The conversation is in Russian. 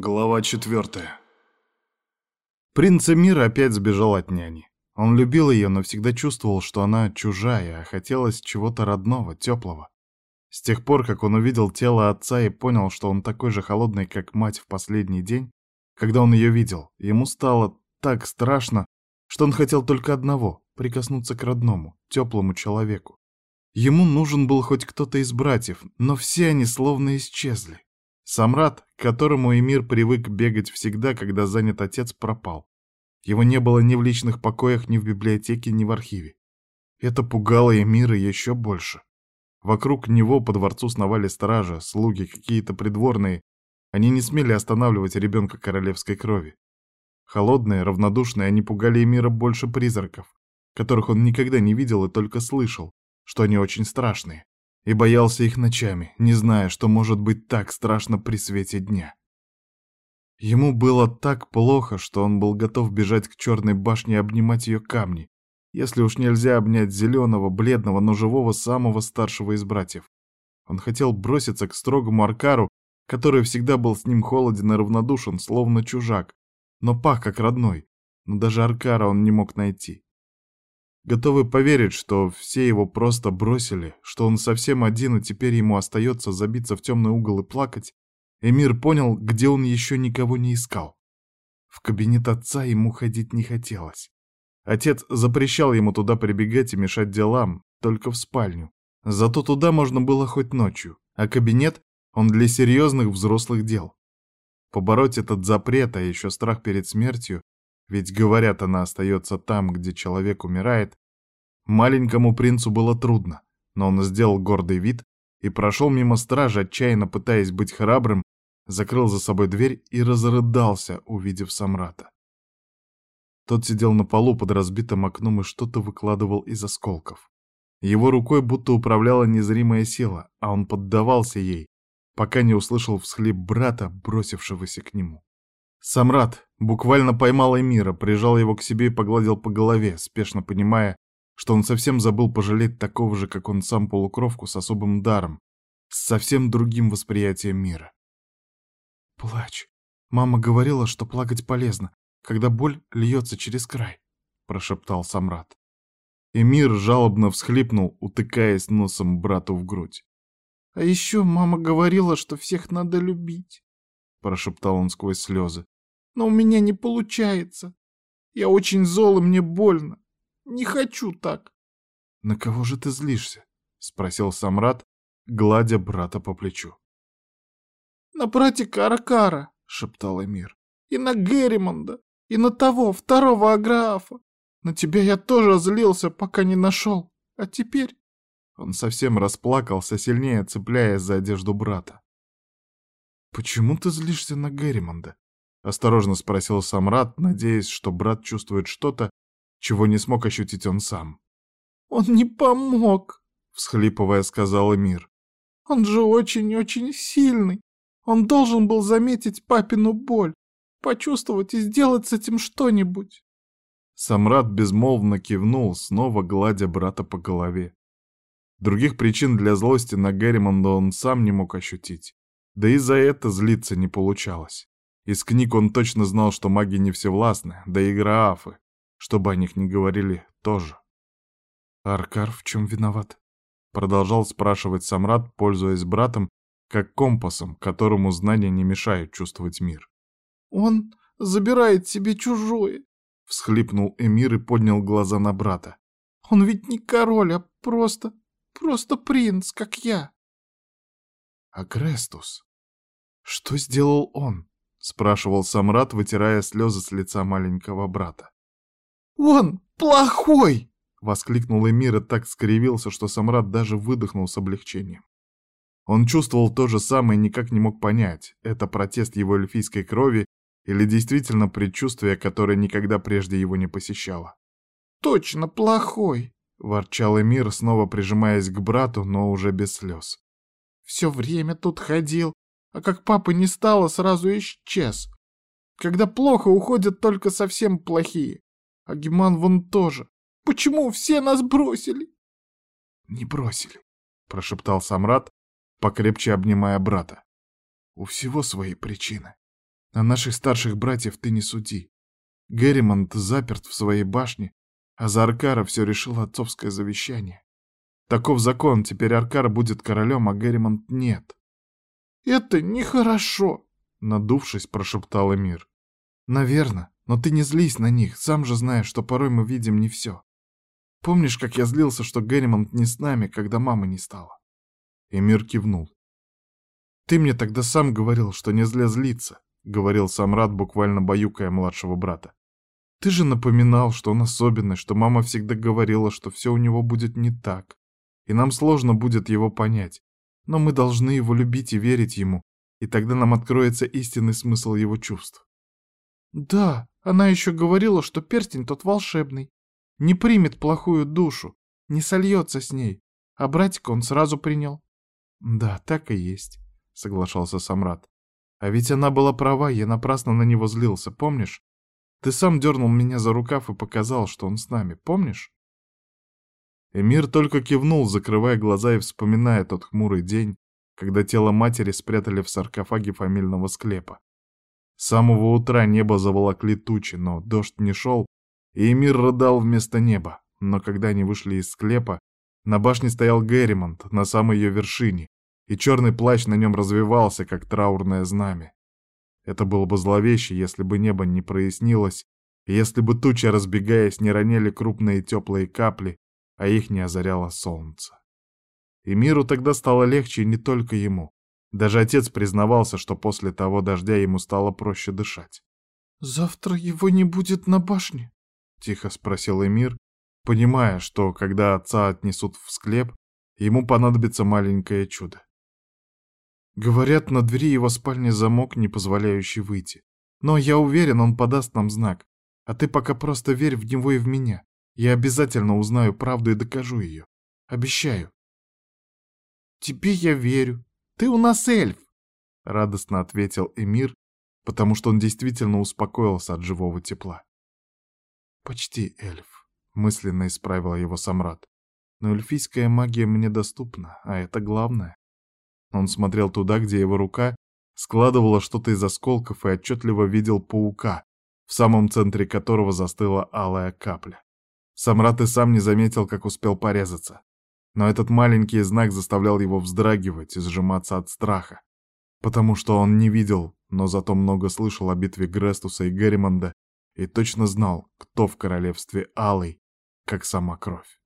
Глава четвертая. Принц Эмир опять сбежал от няни. Он любил ее, но всегда чувствовал, что она чужая, а хотелось чего-то родного, теплого. С тех пор, как он увидел тело отца и понял, что он такой же холодный, как мать в последний день, когда он ее видел, ему стало так страшно, что он хотел только одного — прикоснуться к родному, теплому человеку. Ему нужен был хоть кто-то из братьев, но все они словно исчезли. Самрад, к которому Эмир привык бегать всегда, когда занят отец, пропал. Его не было ни в личных покоях, ни в библиотеке, ни в архиве. Это пугало Эмира еще больше. Вокруг него по дворцу сновали стражи, слуги, какие-то придворные. Они не смели останавливать ребенка королевской крови. Холодные, равнодушные, они пугали Эмира больше призраков, которых он никогда не видел и только слышал, что они очень страшные и боялся их ночами, не зная, что может быть так страшно при свете дня. Ему было так плохо, что он был готов бежать к черной башне и обнимать ее камни, если уж нельзя обнять зеленого, бледного, но живого самого старшего из братьев. Он хотел броситься к строгому Аркару, который всегда был с ним холоден и равнодушен, словно чужак, но пах как родной, но даже Аркара он не мог найти готовы поверить, что все его просто бросили, что он совсем один, и теперь ему остается забиться в темный угол и плакать, Эмир понял, где он еще никого не искал. В кабинет отца ему ходить не хотелось. Отец запрещал ему туда прибегать и мешать делам, только в спальню. Зато туда можно было хоть ночью, а кабинет он для серьезных взрослых дел. Побороть этот запрет, а еще страх перед смертью, ведь, говорят, она остается там, где человек умирает, маленькому принцу было трудно, но он сделал гордый вид и прошел мимо стражи, отчаянно пытаясь быть храбрым, закрыл за собой дверь и разрыдался, увидев Самрата. Тот сидел на полу под разбитым окном и что-то выкладывал из осколков. Его рукой будто управляла незримая сила, а он поддавался ей, пока не услышал всхлип брата, бросившегося к нему. Самрат буквально поймал Эмира, прижал его к себе и погладил по голове, спешно понимая, что он совсем забыл пожалеть такого же, как он сам полукровку с особым даром, с совсем другим восприятием мира. «Плачь. Мама говорила, что плакать полезно, когда боль льется через край», — прошептал Самрат. Эмир жалобно всхлипнул, утыкаясь носом брату в грудь. «А еще мама говорила, что всех надо любить», — прошептал он сквозь слезы но у меня не получается. Я очень зол, и мне больно. Не хочу так. — На кого же ты злишься? — спросил Самрат, гладя брата по плечу. — На братика Аркара, — шептал Эмир, — и на Герримонда, и на того, второго Аграфа. На тебя я тоже злился, пока не нашел. А теперь... Он совсем расплакался, сильнее цепляясь за одежду брата. «Почему ты злишься на Герримонда?» — осторожно спросил Самрат, надеясь, что брат чувствует что-то, чего не смог ощутить он сам. «Он не помог», — всхлипывая сказал Эмир. «Он же очень-очень сильный. Он должен был заметить папину боль, почувствовать и сделать с этим что-нибудь». Самрат безмолвно кивнул, снова гладя брата по голове. Других причин для злости на Герримонда он сам не мог ощутить, да и за это злиться не получалось. Из книг он точно знал, что маги не всевластны, да и граафы, чтобы о них не говорили, тоже. «Аркар в чем виноват?» Продолжал спрашивать Самрад, пользуясь братом, как компасом, которому знания не мешают чувствовать мир. «Он забирает себе чужое», — всхлипнул Эмир и поднял глаза на брата. «Он ведь не король, а просто, просто принц, как я». «А Крестус? Что сделал он?» — спрашивал Самрат, вытирая слезы с лица маленького брата. «Он плохой!» — воскликнул Эмир и так скривился, что Самрат даже выдохнул с облегчением. Он чувствовал то же самое и никак не мог понять, это протест его эльфийской крови или действительно предчувствие, которое никогда прежде его не посещало. «Точно плохой!» — ворчал Эмир, снова прижимаясь к брату, но уже без слез. «Все время тут ходил, а как папы не стало, сразу исчез. Когда плохо, уходят только совсем плохие. А Гиман вон тоже. Почему все нас бросили? Не бросили, прошептал Самрат, покрепче обнимая брата. У всего свои причины. А наших старших братьев ты не суди. Герримонт заперт в своей башне, а за Аркара все решило отцовское завещание. Таков закон, теперь Аркар будет королем, а Герримонт нет. «Это нехорошо!» — надувшись, прошептал Эмир. «Наверно, но ты не злись на них, сам же знаешь, что порой мы видим не все. Помнишь, как я злился, что Герримонт не с нами, когда мамы не стало?» Эмир кивнул. «Ты мне тогда сам говорил, что не зле злиться», — говорил Самрад, буквально баюкая младшего брата. «Ты же напоминал, что он особенный, что мама всегда говорила, что все у него будет не так, и нам сложно будет его понять, но мы должны его любить и верить ему, и тогда нам откроется истинный смысл его чувств». «Да, она еще говорила, что перстень тот волшебный, не примет плохую душу, не сольется с ней, а братика он сразу принял». «Да, так и есть», — соглашался Самрад. «А ведь она была права, я напрасно на него злился, помнишь? Ты сам дернул меня за рукав и показал, что он с нами, помнишь?» Эмир только кивнул, закрывая глаза и вспоминая тот хмурый день, когда тело матери спрятали в саркофаге фамильного склепа. С самого утра небо заволокли тучи, но дождь не шел, и Эмир рыдал вместо неба. Но когда они вышли из склепа, на башне стоял Герримонт на самой ее вершине, и черный плащ на нем развивался, как траурное знамя. Это было бы зловеще, если бы небо не прояснилось, если бы тучи, разбегаясь, не роняли крупные теплые капли, а их не озаряло солнце. И миру тогда стало легче не только ему. Даже отец признавался, что после того дождя ему стало проще дышать. «Завтра его не будет на башне?» — тихо спросил Эмир, понимая, что когда отца отнесут в склеп, ему понадобится маленькое чудо. Говорят, на двери его спальни замок, не позволяющий выйти. Но я уверен, он подаст нам знак. А ты пока просто верь в него и в меня. Я обязательно узнаю правду и докажу ее. Обещаю. Тебе я верю. Ты у нас эльф, радостно ответил Эмир, потому что он действительно успокоился от живого тепла. Почти эльф, мысленно исправил его Самрад. Но эльфийская магия мне доступна, а это главное. Он смотрел туда, где его рука складывала что-то из осколков и отчетливо видел паука, в самом центре которого застыла алая капля. Самрат и сам не заметил, как успел порезаться. Но этот маленький знак заставлял его вздрагивать и сжиматься от страха, потому что он не видел, но зато много слышал о битве Грестуса и Герримонда и точно знал, кто в королевстве Алый, как сама кровь.